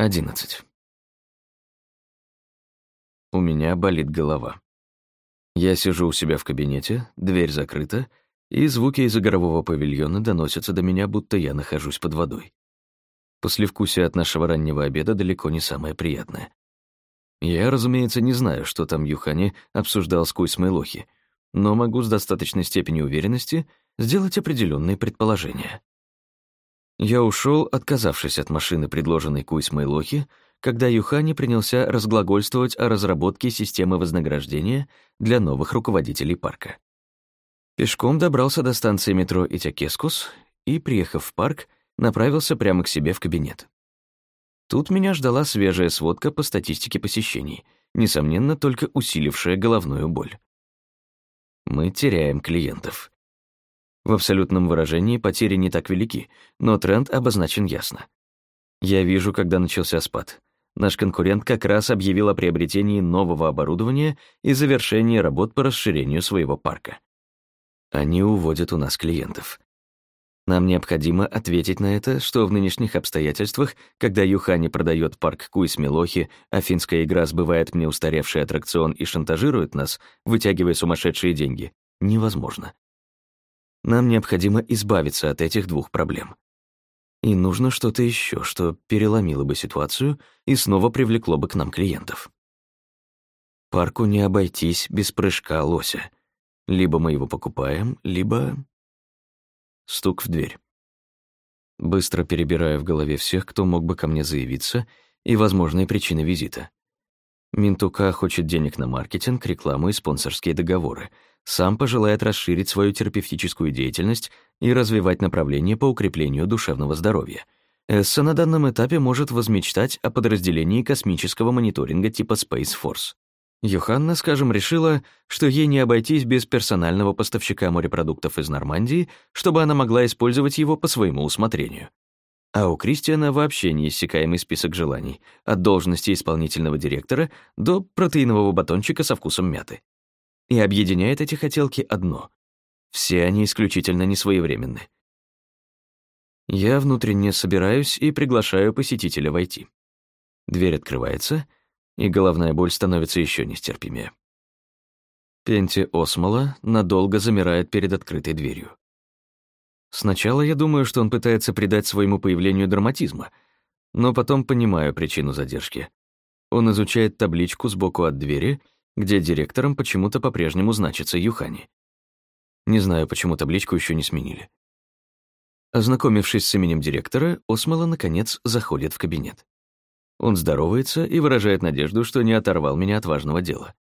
11. У меня болит голова. Я сижу у себя в кабинете, дверь закрыта, и звуки из игрового павильона доносятся до меня, будто я нахожусь под водой. Послевкусие от нашего раннего обеда далеко не самое приятное. Я, разумеется, не знаю, что там Юхани обсуждал с Куйсмой Лохи, но могу с достаточной степенью уверенности сделать определенные предположения. Я ушел, отказавшись от машины, предложенной Куйсмой Лохи, когда Юхани принялся разглагольствовать о разработке системы вознаграждения для новых руководителей парка. Пешком добрался до станции метро Итякескус и, приехав в парк, направился прямо к себе в кабинет. Тут меня ждала свежая сводка по статистике посещений, несомненно, только усилившая головную боль. Мы теряем клиентов. В абсолютном выражении потери не так велики, но тренд обозначен ясно. Я вижу, когда начался спад. Наш конкурент как раз объявил о приобретении нового оборудования и завершении работ по расширению своего парка. Они уводят у нас клиентов. Нам необходимо ответить на это, что в нынешних обстоятельствах, когда Юхани продает парк Куйс-Мелохи, а финская игра сбывает мне устаревший аттракцион и шантажирует нас, вытягивая сумасшедшие деньги, невозможно. Нам необходимо избавиться от этих двух проблем. И нужно что-то еще, что переломило бы ситуацию и снова привлекло бы к нам клиентов. Парку не обойтись без прыжка лося. Либо мы его покупаем, либо... Стук в дверь. Быстро перебираю в голове всех, кто мог бы ко мне заявиться, и возможные причины визита. Минтука хочет денег на маркетинг, рекламу и спонсорские договоры — сам пожелает расширить свою терапевтическую деятельность и развивать направление по укреплению душевного здоровья. Эсса на данном этапе может возмечтать о подразделении космического мониторинга типа Space Force. Йоханна, скажем, решила, что ей не обойтись без персонального поставщика морепродуктов из Нормандии, чтобы она могла использовать его по своему усмотрению. А у Кристиана вообще неиссякаемый список желаний, от должности исполнительного директора до протеинового батончика со вкусом мяты. И объединяет эти хотелки одно. Все они исключительно несвоевременны. Я внутренне собираюсь и приглашаю посетителя войти. Дверь открывается, и головная боль становится еще нестерпимее. Пенти Осмола надолго замирает перед открытой дверью. Сначала я думаю, что он пытается придать своему появлению драматизма, но потом понимаю причину задержки. Он изучает табличку сбоку от двери — где директором почему-то по-прежнему значится Юхани. Не знаю, почему табличку еще не сменили. Ознакомившись с именем директора, Осмола, наконец, заходит в кабинет. Он здоровается и выражает надежду, что не оторвал меня от важного дела.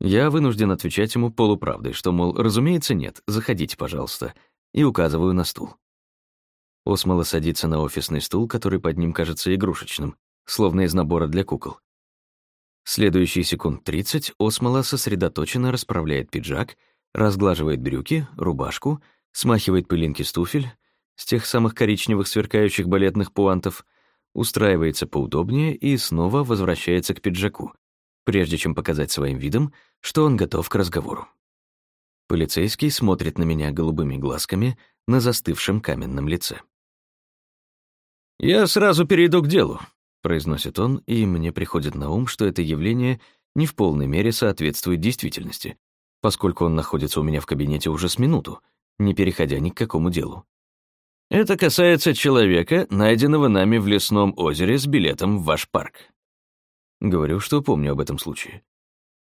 Я вынужден отвечать ему полуправдой, что, мол, разумеется, нет, заходите, пожалуйста, и указываю на стул. Осмола садится на офисный стул, который под ним кажется игрушечным, словно из набора для кукол. Следующие секунд 30 Осмола сосредоточенно расправляет пиджак, разглаживает брюки, рубашку, смахивает пылинки с туфель, с тех самых коричневых сверкающих балетных пуантов, устраивается поудобнее и снова возвращается к пиджаку, прежде чем показать своим видом, что он готов к разговору. Полицейский смотрит на меня голубыми глазками на застывшем каменном лице. «Я сразу перейду к делу», произносит он, и мне приходит на ум, что это явление не в полной мере соответствует действительности, поскольку он находится у меня в кабинете уже с минуту, не переходя ни к какому делу. Это касается человека, найденного нами в лесном озере с билетом в ваш парк. Говорю, что помню об этом случае.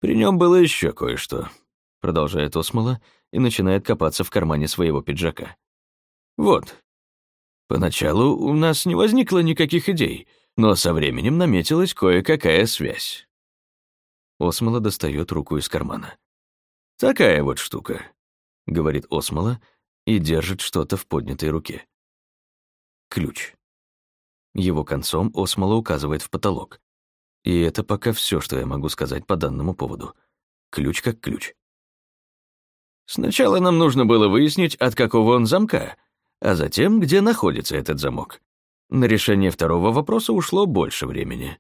При нем было еще кое-что, продолжает Осмола и начинает копаться в кармане своего пиджака. Вот. Поначалу у нас не возникло никаких идей — но со временем наметилась кое-какая связь. Осмола достает руку из кармана. «Такая вот штука», — говорит Осмола и держит что-то в поднятой руке. Ключ. Его концом Осмола указывает в потолок. И это пока все, что я могу сказать по данному поводу. Ключ как ключ. Сначала нам нужно было выяснить, от какого он замка, а затем, где находится этот замок. На решение второго вопроса ушло больше времени.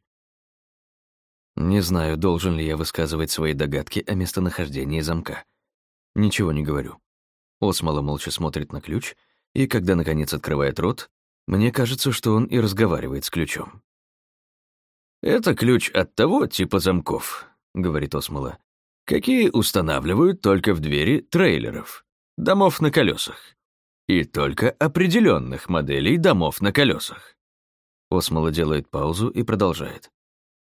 Не знаю, должен ли я высказывать свои догадки о местонахождении замка. Ничего не говорю. Осмола молча смотрит на ключ, и когда, наконец, открывает рот, мне кажется, что он и разговаривает с ключом. «Это ключ от того типа замков», — говорит Осмола, «какие устанавливают только в двери трейлеров, домов на колесах, и только определенных моделей домов на колесах». Осмола делает паузу и продолжает.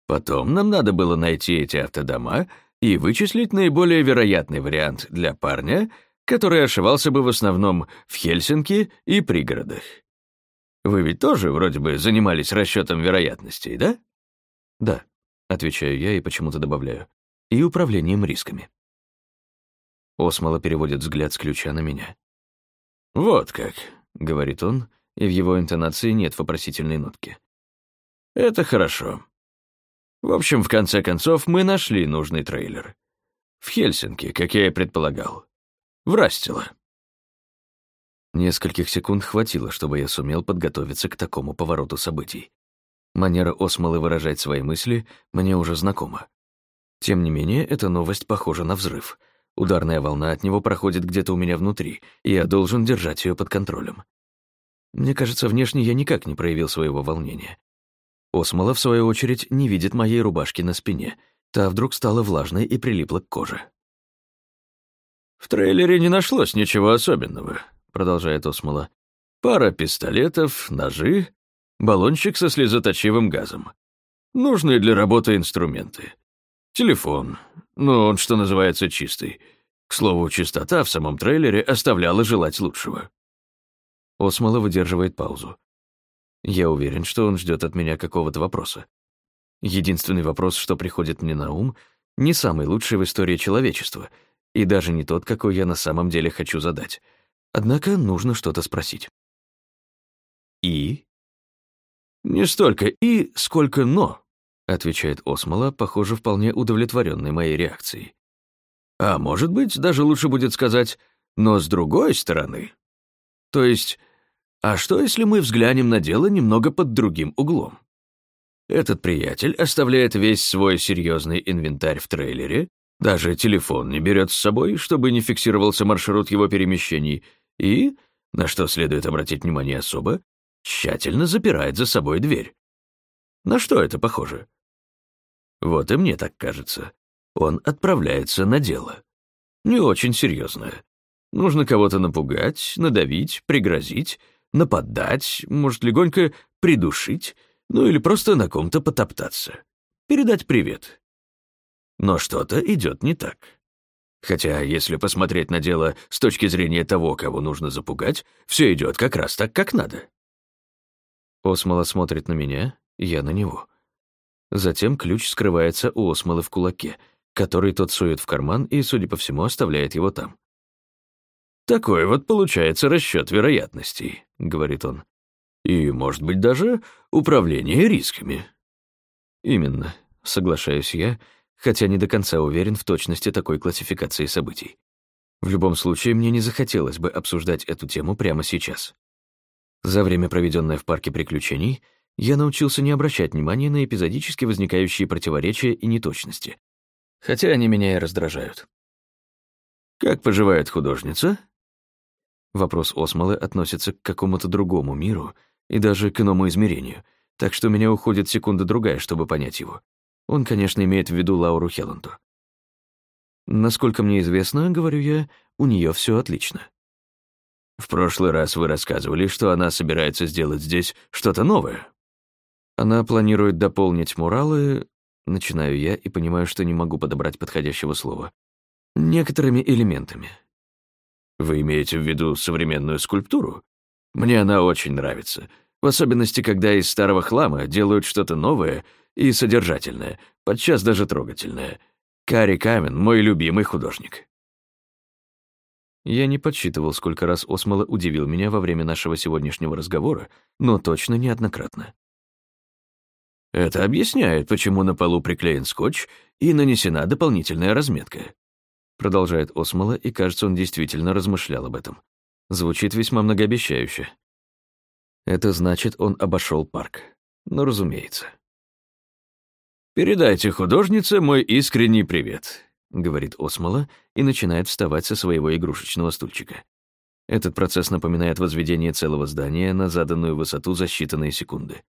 «Потом нам надо было найти эти автодома и вычислить наиболее вероятный вариант для парня, который ошивался бы в основном в Хельсинки и пригородах. Вы ведь тоже вроде бы занимались расчетом вероятностей, да? Да, отвечаю я и почему-то добавляю. И управлением рисками. Осмола переводит взгляд с ключа на меня. «Вот как», — говорит он, и в его интонации нет вопросительной нотки. «Это хорошо. В общем, в конце концов, мы нашли нужный трейлер. В Хельсинки, как я и предполагал. В Растило. Нескольких секунд хватило, чтобы я сумел подготовиться к такому повороту событий. Манера Осмолы выражать свои мысли мне уже знакома. Тем не менее, эта новость похожа на взрыв. Ударная волна от него проходит где-то у меня внутри, и я должен держать ее под контролем. Мне кажется, внешне я никак не проявил своего волнения. Осмола, в свою очередь, не видит моей рубашки на спине. Та вдруг стала влажной и прилипла к коже. «В трейлере не нашлось ничего особенного», — продолжает Осмола. «Пара пистолетов, ножи, баллончик со слезоточивым газом. Нужные для работы инструменты. Телефон, но он, что называется, чистый. К слову, чистота в самом трейлере оставляла желать лучшего». Осмола выдерживает паузу. Я уверен, что он ждет от меня какого-то вопроса. Единственный вопрос, что приходит мне на ум, не самый лучший в истории человечества, и даже не тот, какой я на самом деле хочу задать. Однако нужно что-то спросить. «И?» «Не столько «и», сколько «но», — отвечает Осмола, похоже, вполне удовлетворенный моей реакцией. «А может быть, даже лучше будет сказать «но с другой стороны». То есть а что, если мы взглянем на дело немного под другим углом? Этот приятель оставляет весь свой серьезный инвентарь в трейлере, даже телефон не берет с собой, чтобы не фиксировался маршрут его перемещений, и, на что следует обратить внимание особо, тщательно запирает за собой дверь. На что это похоже? Вот и мне так кажется. Он отправляется на дело. Не очень серьезное. Нужно кого-то напугать, надавить, пригрозить, нападать, может, легонько придушить, ну или просто на ком-то потоптаться. Передать привет. Но что-то идет не так. Хотя, если посмотреть на дело с точки зрения того, кого нужно запугать, все идет как раз так, как надо. Осмола смотрит на меня, я на него. Затем ключ скрывается у Осмолы в кулаке, который тот сует в карман и, судя по всему, оставляет его там. «Такой вот получается расчет вероятностей», — говорит он. «И, может быть, даже управление рисками». «Именно», — соглашаюсь я, хотя не до конца уверен в точности такой классификации событий. В любом случае, мне не захотелось бы обсуждать эту тему прямо сейчас. За время, проведенное в парке приключений, я научился не обращать внимания на эпизодически возникающие противоречия и неточности, хотя они меня и раздражают. «Как поживает художница?» Вопрос Осмолы относится к какому-то другому миру и даже к иному измерению, так что у меня уходит секунда-другая, чтобы понять его. Он, конечно, имеет в виду Лауру Хелланду. Насколько мне известно, говорю я, у нее все отлично. В прошлый раз вы рассказывали, что она собирается сделать здесь что-то новое. Она планирует дополнить муралы, начинаю я и понимаю, что не могу подобрать подходящего слова, некоторыми элементами. Вы имеете в виду современную скульптуру? Мне она очень нравится. В особенности, когда из старого хлама делают что-то новое и содержательное, подчас даже трогательное. Кари Камен — мой любимый художник. Я не подсчитывал, сколько раз Осмола удивил меня во время нашего сегодняшнего разговора, но точно неоднократно. Это объясняет, почему на полу приклеен скотч и нанесена дополнительная разметка. Продолжает Осмола, и, кажется, он действительно размышлял об этом. Звучит весьма многообещающе. Это значит, он обошел парк. Ну, разумеется. «Передайте художнице мой искренний привет», — говорит Осмола и начинает вставать со своего игрушечного стульчика. Этот процесс напоминает возведение целого здания на заданную высоту за считанные секунды.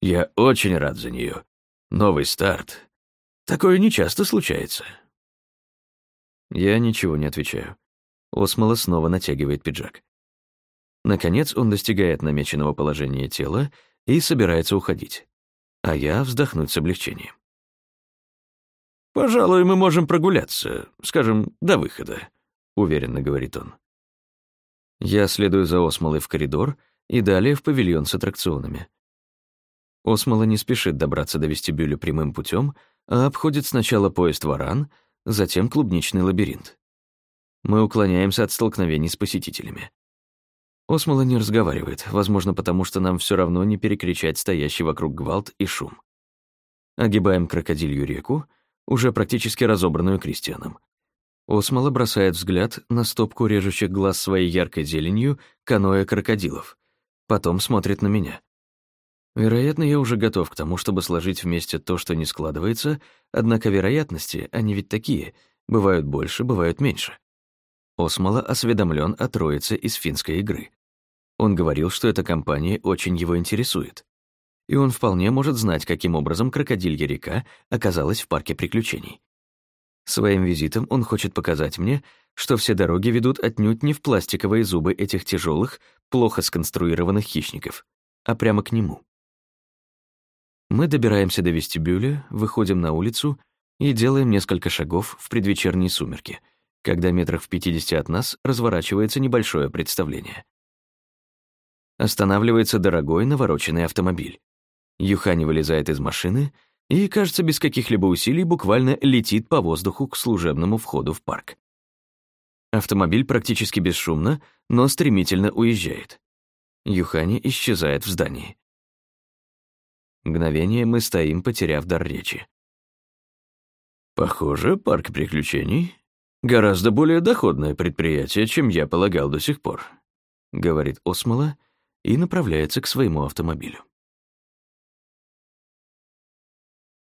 Я очень рад за нее. Новый старт. Такое нечасто случается. Я ничего не отвечаю. Осмола снова натягивает пиджак. Наконец он достигает намеченного положения тела и собирается уходить. А я вздохнуть с облегчением. «Пожалуй, мы можем прогуляться, скажем, до выхода», — уверенно говорит он. Я следую за Осмолой в коридор и далее в павильон с аттракционами. Осмола не спешит добраться до вестибюля прямым путем, а обходит сначала поезд «Варан», затем клубничный лабиринт. Мы уклоняемся от столкновений с посетителями. Осмола не разговаривает, возможно, потому что нам все равно не перекричать стоящий вокруг гвалт и шум. Огибаем крокодилью реку, уже практически разобранную Кристианом. Осмола бросает взгляд на стопку режущих глаз своей яркой зеленью каноэ крокодилов. Потом смотрит на меня. Вероятно, я уже готов к тому, чтобы сложить вместе то, что не складывается, однако вероятности, они ведь такие, бывают больше, бывают меньше. Осмола осведомлен о троице из финской игры. Он говорил, что эта компания очень его интересует. И он вполне может знать, каким образом крокодилья река оказалась в парке приключений. Своим визитом он хочет показать мне, что все дороги ведут отнюдь не в пластиковые зубы этих тяжелых, плохо сконструированных хищников, а прямо к нему. Мы добираемся до вестибюля, выходим на улицу и делаем несколько шагов в предвечерние сумерки, когда метрах в пятидесяти от нас разворачивается небольшое представление. Останавливается дорогой навороченный автомобиль. Юхани вылезает из машины и, кажется, без каких-либо усилий буквально летит по воздуху к служебному входу в парк. Автомобиль практически бесшумно, но стремительно уезжает. Юхани исчезает в здании. Мгновение мы стоим, потеряв дар речи. «Похоже, парк приключений — гораздо более доходное предприятие, чем я полагал до сих пор», — говорит Осмола, — и направляется к своему автомобилю.